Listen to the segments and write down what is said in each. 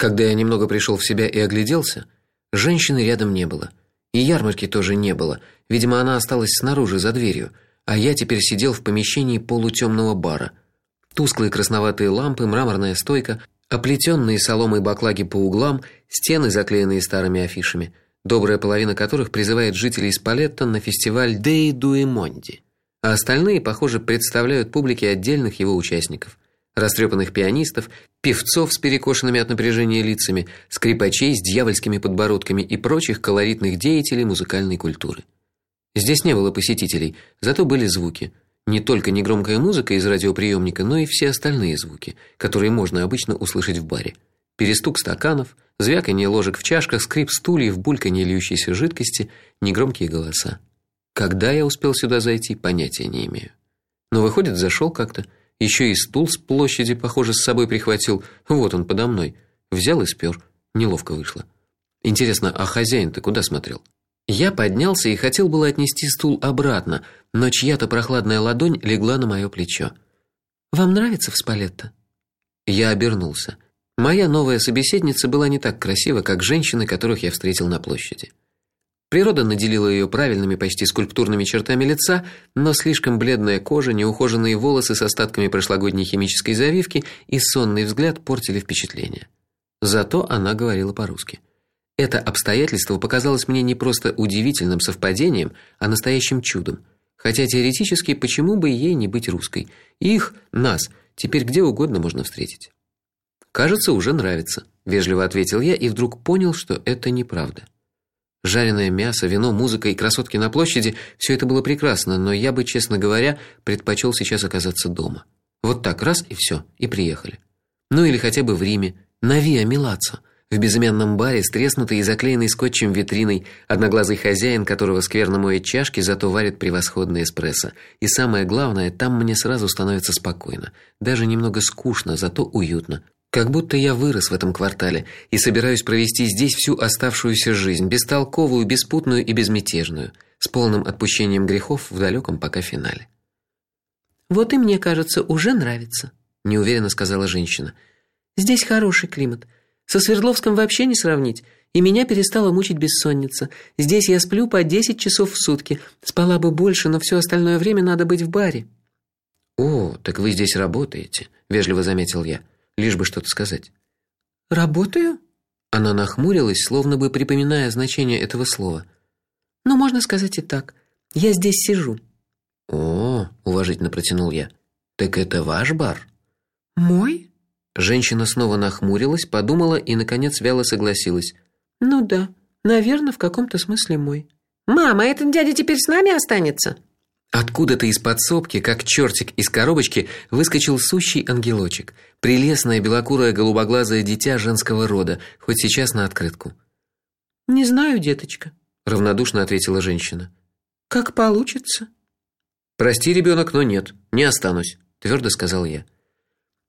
Когда я немного пришел в себя и огляделся, женщины рядом не было. И ярмарки тоже не было. Видимо, она осталась снаружи за дверью, а я теперь сидел в помещении полутемного бара. Тусклые красноватые лампы, мраморная стойка, оплетенные соломой баклаги по углам, стены, заклеенные старыми афишами, добрая половина которых призывает жителей Спалетто на фестиваль Dei Due Mondi, а остальные, похоже, представляют публике отдельных его участников растрепанных пианистов, певцов с перекошенными от напряжения лицами, скрипачей с дьявольскими подбородками и прочих колоритных деятелей музыкальной культуры. Здесь не было посетителей, зато были звуки. Не только негромкая музыка из радиоприемника, но и все остальные звуки, которые можно обычно услышать в баре. Перестук стаканов, звяканье ложек в чашках, скрип стульев, бульканье льющейся жидкости, негромкие голоса. Когда я успел сюда зайти, понятия не имею. Но выходит, зашел как-то еще и стул с площади, похоже, с собой прихватил. Вот он подо мной. Взял и спер. Неловко вышло. Интересно, а хозяин-то куда смотрел? Я поднялся и хотел было отнести стул обратно, но чья-то прохладная ладонь легла на мое плечо. Вам нравится в Спалетто? Я обернулся. Моя новая собеседница была не так красива, как женщины, которых я встретил на площади. Природа наделила ее правильными, почти скульптурными чертами лица, но слишком бледная кожа, неухоженные волосы с остатками прошлогодней химической завивки и сонный взгляд портили впечатление. Зато она говорила по-русски. Это обстоятельство показалось мне не просто удивительным совпадением, а настоящим чудом. Хотя теоретически почему бы ей не быть русской? Их, нас, теперь где угодно можно встретить. Кажется, уже нравится, вежливо ответил я и вдруг понял, что это неправда. Жареное мясо, вино, музыка и красотки на площади все это было прекрасно, но я бы, честно говоря, предпочел сейчас оказаться дома. Вот так раз и все, и приехали. Ну или хотя бы в Риме, на Виа Милаццо, в безымянном баре с треснутой и заклеенной скотчем витриной, одноглазый хозяин, которого скверно моет чашки, зато варит превосходный эспрессо. И самое главное, там мне сразу становится спокойно, даже немного скучно, зато уютно. Как будто я вырос в этом квартале и собираюсь провести здесь всю оставшуюся жизнь, бестолковую, беспутную и безмятежную, с полным отпущением грехов в далеком пока финале. Вот и мне, кажется, уже нравится, неуверенно сказала женщина. Здесь хороший климат. Со Свердловском вообще не сравнить. И меня перестала мучить бессонница. Здесь я сплю по 10 часов в сутки. Спала бы больше, но все остальное время надо быть в баре. О, так вы здесь работаете, вежливо заметил я лишь бы что-то сказать. Работаю? Она нахмурилась, словно бы припоминая значение этого слова. Ну, можно сказать и так. Я здесь сижу. О, уважительно протянул я. Так это ваш бар? Мой? Женщина снова нахмурилась, подумала и наконец вяло согласилась. Ну да, наверное, в каком-то смысле мой. Мама, этот дядя теперь с нами останется? Откуда-то из подсобки, как чертик из коробочки, выскочил сущий ангелочек, прелестное белокурое голубоглазое дитя женского рода, хоть сейчас на открытку. Не знаю, деточка, равнодушно ответила женщина. Как получится. Прости, ребенок, но нет, не останусь, твердо сказал я.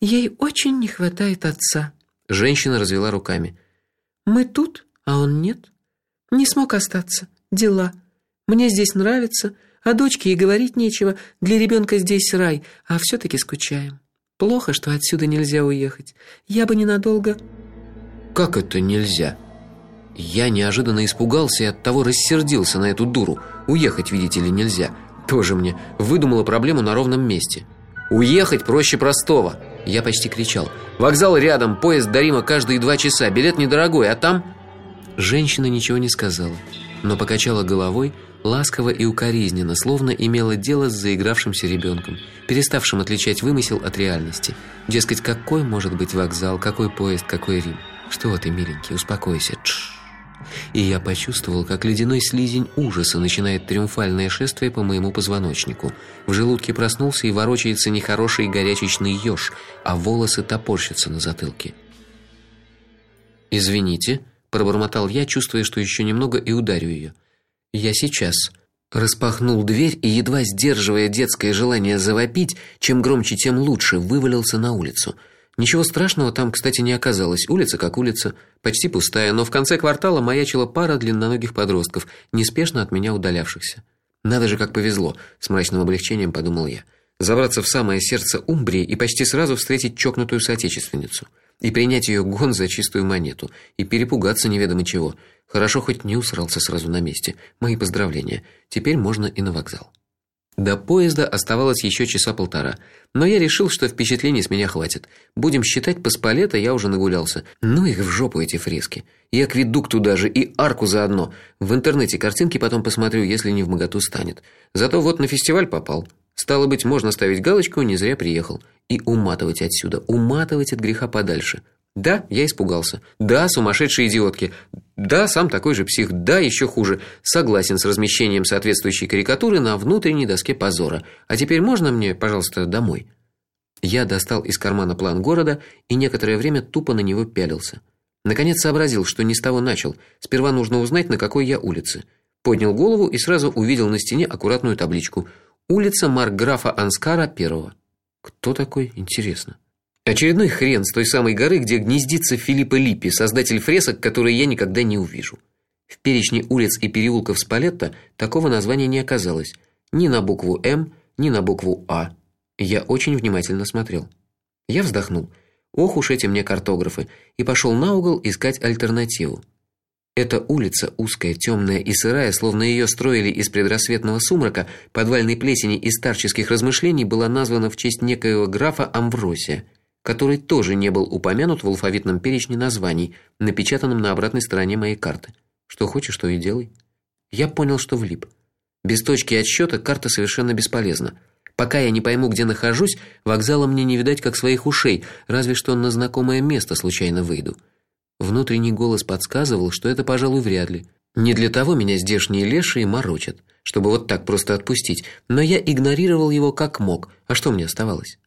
Ей очень не хватает отца. Женщина развела руками. Мы тут, а он нет. Не смог остаться. Дела. Мне здесь нравится. А дочке и говорить нечего. Для ребенка здесь рай, а все таки скучаем. Плохо, что отсюда нельзя уехать. Я бы ненадолго Как это нельзя? Я неожиданно испугался и оттого рассердился на эту дуру. Уехать, видите ли, нельзя. Тоже мне выдумала проблему на ровном месте. Уехать проще простого. Я почти кричал. Вокзал рядом, поезд до Рима каждые два часа, билет недорогой, а там Женщина ничего не сказала, но покачала головой ласково и укоризненно, словно имела дело с заигравшимся ребенком, переставшим отличать вымысел от реальности. Дескать, какой может быть вокзал, какой поезд, какой Рим? Что ты, миленький, успокойся. Тш. И я почувствовал, как ледяной слизень ужаса начинает триумфальное шествие по моему позвоночнику. В желудке проснулся и ворочается нехороший горячечный ёж, а волосы топорщатся на затылке. Извините, пробормотал я, чувствуя, что еще немного и ударю ее. Я сейчас распахнул дверь и едва сдерживая детское желание завопить, чем громче, тем лучше, вывалился на улицу. Ничего страшного там, кстати, не оказалось. Улица как улица, почти пустая, но в конце квартала маячила пара длинноногих подростков, неспешно от меня удалявшихся. Надо же, как повезло, с мрачным облегчением подумал я. Забраться в самое сердце Умбрии и почти сразу встретить чокнутую соотечественницу. И принять ее гон за чистую монету и перепугаться неведомо чего. Хорошо хоть не усрался сразу на месте. Мои поздравления. Теперь можно и на вокзал. До поезда оставалось еще часа полтора, но я решил, что впечатлений с меня хватит. Будем считать, по спалета я уже нагулялся. Ну их в жопу эти фрески. И акведук туда же, и арку заодно. В интернете картинки потом посмотрю, если не в моготу станет. Зато вот на фестиваль попал. Стало быть, можно ставить галочку, не зря приехал. И уматывать отсюда, уматывать от греха подальше. Да, я испугался. Да, сумасшедшие идиотки. Да, сам такой же псих. Да, еще хуже. Согласен с размещением соответствующей карикатуры на внутренней доске позора. А теперь можно мне, пожалуйста, домой? Я достал из кармана план города и некоторое время тупо на него пялился. Наконец сообразил, что не с того начал. Сперва нужно узнать, на какой я улице. Поднял голову и сразу увидел на стене аккуратную табличку: Улица Маркграфа Анскара первого. Кто такой, интересно? Очередной хрен с той самой горы, где гнездится Филиппо Липпи, создатель фресок, которые я никогда не увижу. В перечне улиц и переулков Спалетто такого названия не оказалось. Ни на букву М, ни на букву А. Я очень внимательно смотрел. Я вздохнул. Ох уж эти мне картографы, и пошел на угол искать альтернативу. Эта улица, узкая, темная и сырая, словно ее строили из предрассветного сумрака, подвальной плесени и старческих размышлений, была названа в честь некоего графа Амвросия – который тоже не был упомянут в алфавитном перечне названий, напечатанном на обратной стороне моей карты. Что хочешь, то и делай. Я понял, что влип. Без точки отсчета карта совершенно бесполезна. Пока я не пойму, где нахожусь, вокзала мне не видать как своих ушей, разве что на знакомое место случайно выйду. Внутренний голос подсказывал, что это, пожалуй, вряд ли. Не для того меня здешние лешие морочат, чтобы вот так просто отпустить, но я игнорировал его как мог. А что мне оставалось?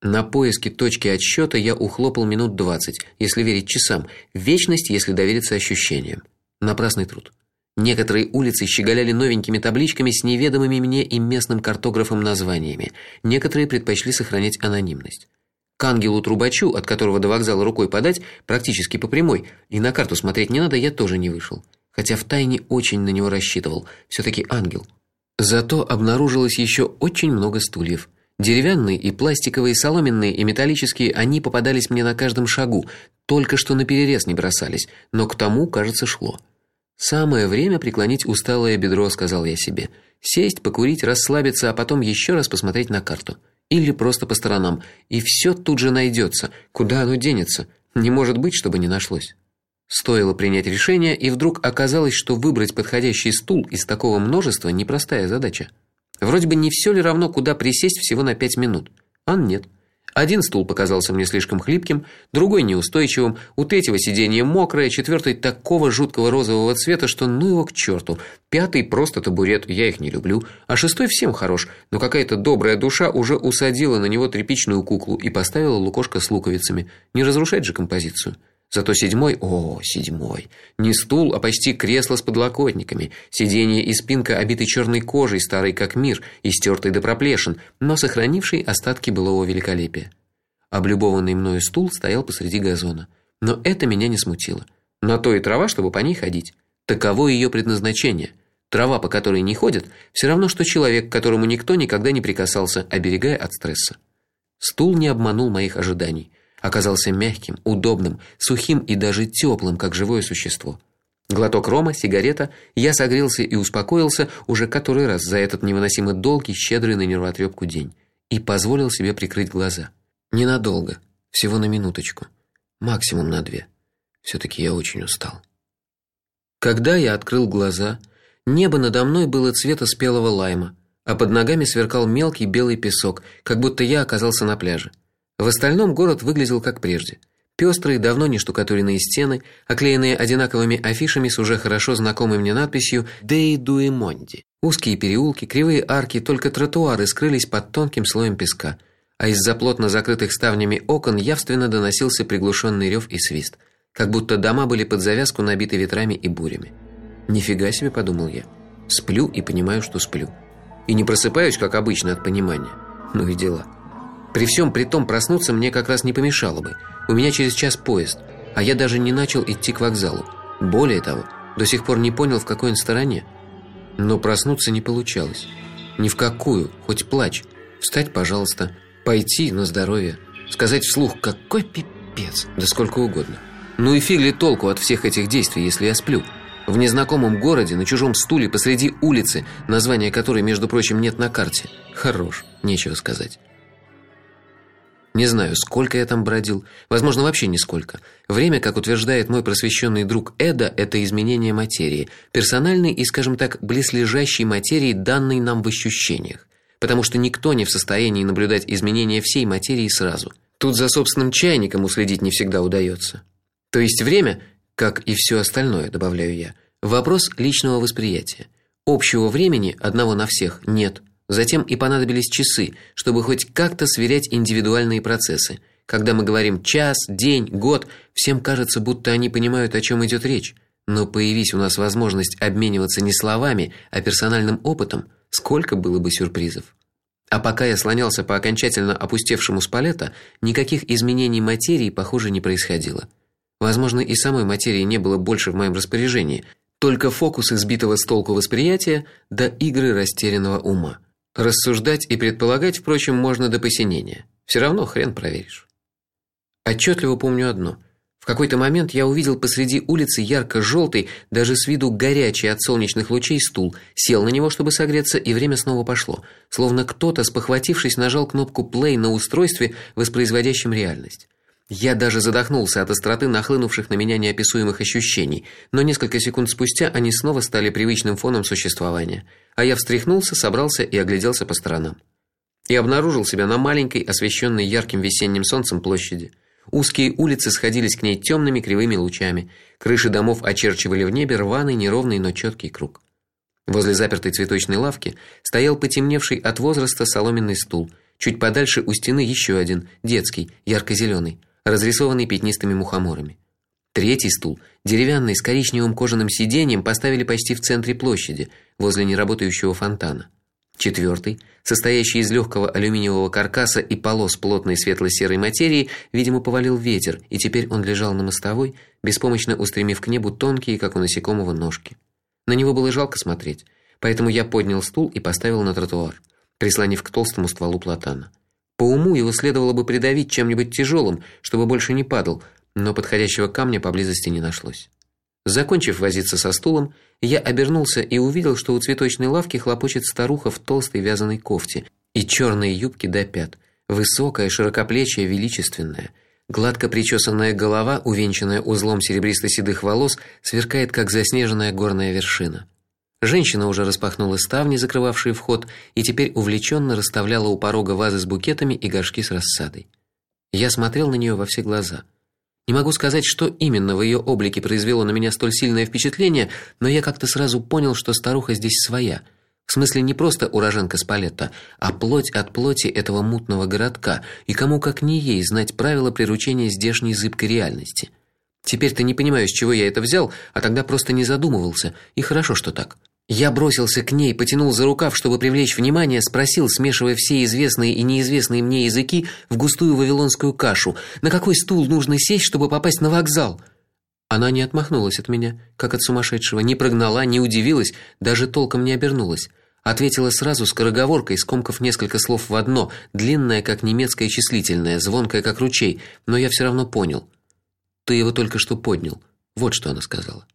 На поиски точки отсчета я ухлопал минут двадцать, если верить часам, вечность, если довериться ощущениям. Напрасный труд. Некоторые улицы щеголяли новенькими табличками с неведомыми мне и местным картографом названиями. Некоторые предпочли сохранять анонимность. К ангелу трубачу, от которого до вокзала рукой подать, практически по прямой, и на карту смотреть не надо, я тоже не вышел, хотя втайне очень на него рассчитывал. все таки ангел. Зато обнаружилось еще очень много стульев. Деревянные и пластиковые, соломенные и металлические, они попадались мне на каждом шагу, только что на перерез не бросались, но к тому, кажется, шло. Самое время преклонить усталое бедро, сказал я себе. Сесть, покурить, расслабиться, а потом еще раз посмотреть на карту или просто по сторонам, и все тут же найдется. Куда оно денется? Не может быть, чтобы не нашлось. Стоило принять решение, и вдруг оказалось, что выбрать подходящий стул из такого множества непростая задача. Вроде бы не все ли равно, куда присесть всего на пять минут. А нет. Один стул показался мне слишком хлипким, другой неустойчивым, у третьего сиденье мокрое, четвертый такого жуткого розового цвета, что ну его к черту. Пятый просто табурет, я их не люблю, а шестой всем хорош, но какая-то добрая душа уже усадила на него тряпичную куклу и поставила лукошко с луковицами. Не разрушать же композицию. Зато седьмой, о, седьмой, не стул, а почти кресло с подлокотниками, сиденье и спинка обиты черной кожей, старой как мир и стертой до проплешин, но сохранивший остатки былого великолепия. Облюбованный мною стул стоял посреди газона, но это меня не смутило. На то и трава, чтобы по ней ходить. Таково ее предназначение. Трава, по которой не ходят, все равно что человек, к которому никто никогда не прикасался, оберегая от стресса. Стул не обманул моих ожиданий оказался мягким, удобным, сухим и даже теплым, как живое существо. Глоток рома, сигарета, я согрелся и успокоился уже который раз за этот невыносимо долгий, щедрый на нервотрепку день и позволил себе прикрыть глаза. Ненадолго, всего на минуточку, максимум на две. все таки я очень устал. Когда я открыл глаза, небо надо мной было цвета спелого лайма, а под ногами сверкал мелкий белый песок, как будто я оказался на пляже. В остальном город выглядел как прежде. Пестрые, давно не штукатуренные стены, оклеенные одинаковыми афишами с уже хорошо знакомой мне надписью «Dei due mondi». Узкие переулки, кривые арки, только тротуары скрылись под тонким слоем песка, а из-за плотно закрытых ставнями окон явственно доносился приглушенный рев и свист, как будто дома были под завязку набиты ветрами и бурями. Нифига себе, подумал я. Сплю и понимаю, что сплю. И не просыпаюсь, как обычно, от понимания. Ну и дела. При всем при том проснуться мне как раз не помешало бы. У меня через час поезд, а я даже не начал идти к вокзалу. Более того, до сих пор не понял, в какой он стороне. Но проснуться не получалось. Ни в какую, хоть плачь. Встать, пожалуйста, пойти на здоровье, сказать вслух: "Какой пипец да сколько угодно. Ну и фиг ли толку от всех этих действий, если я сплю? В незнакомом городе, на чужом стуле посреди улицы, названия которой, между прочим, нет на карте. Хорош, нечего сказать. Не знаю, сколько я там бродил, возможно, вообще нисколько. Время, как утверждает мой просвещенный друг Эда, это изменение материи, персональной и, скажем так, близлежащей материи, данной нам в ощущениях, потому что никто не в состоянии наблюдать изменения всей материи сразу. Тут за собственным чайником уследить не всегда удается. То есть время, как и все остальное, добавляю я, вопрос личного восприятия. Общего времени одного на всех нет. Затем и понадобились часы, чтобы хоть как-то сверять индивидуальные процессы. Когда мы говорим час, день, год, всем кажется, будто они понимают, о чем идет речь. Но появись у нас возможность обмениваться не словами, а персональным опытом, сколько было бы сюрпризов. А пока я слонялся по окончательно опустевшему спалета, никаких изменений материи, похоже, не происходило. Возможно, и самой материи не было больше в моем распоряжении, только фокус избитого с толку восприятия да игры растерянного ума. Рассуждать и предполагать, впрочем, можно до посинения. Все равно хрен проверишь. Отчетливо помню одно. В какой-то момент я увидел посреди улицы ярко желтый даже с виду горячий от солнечных лучей стул, сел на него, чтобы согреться, и время снова пошло, словно кто-то, спохватившись, нажал кнопку play на устройстве, воспроизводящем реальность. Я даже задохнулся от остроты нахлынувших на меня неописуемых ощущений, но несколько секунд спустя они снова стали привычным фоном существования а я встряхнулся, собрался и огляделся по сторонам. И обнаружил себя на маленькой, освещенной ярким весенним солнцем площади. Узкие улицы сходились к ней темными кривыми лучами. Крыши домов очерчивали в небе рваный, неровный, но четкий круг. Возле запертой цветочной лавки стоял потемневший от возраста соломенный стул. Чуть подальше у стены еще один, детский, ярко зеленый разрисованный пятнистыми мухоморами. Третий стул, деревянный с коричневым кожаным сиденьем, поставили почти в центре площади, возле неработающего фонтана. Четвертый, состоящий из легкого алюминиевого каркаса и полос плотной светло-серой материи, видимо, повалил ветер, и теперь он лежал на мостовой, беспомощно устремив к небу тонкие, как у насекомого, ножки. На него было жалко смотреть, поэтому я поднял стул и поставил на тротуар, прислонив к толстому стволу платана. По уму его следовало бы придавить чем-нибудь тяжелым, чтобы больше не падал, но подходящего камня поблизости не нашлось. Закончив возиться со стулом, я обернулся и увидел, что у цветочной лавки хлопочет старуха в толстой вязаной кофте и черной юбке до пят, высокая, широкоплечая, величественная. Гладко причесанная голова, увенчанная узлом серебристо-седых волос, сверкает как заснеженная горная вершина. Женщина уже распахнула ставни, закрывавшие вход, и теперь увлеченно расставляла у порога вазы с букетами и горшки с рассадой. Я смотрел на нее во все глаза. Не могу сказать, что именно в ее облике произвело на меня столь сильное впечатление, но я как-то сразу понял, что старуха здесь своя. В смысле не просто уроженка Спалетта, а плоть от плоти этого мутного городка, и кому как не ей знать правила приручения здешней зыбкой реальности. Теперь-то не понимаю, с чего я это взял, а тогда просто не задумывался, и хорошо, что так. Я бросился к ней, потянул за рукав, чтобы привлечь внимание, спросил, смешивая все известные и неизвестные мне языки в густую вавилонскую кашу: "На какой стул нужно сесть, чтобы попасть на вокзал?" Она не отмахнулась от меня, как от сумасшедшего, не прогнала, не удивилась, даже толком не обернулась. Ответила сразу скороговоркой, скомкав несколько слов в одно, длинное, как немецкое числительное, звонкое, как ручей, но я все равно понял. Ты его только что поднял. Вот что она сказала.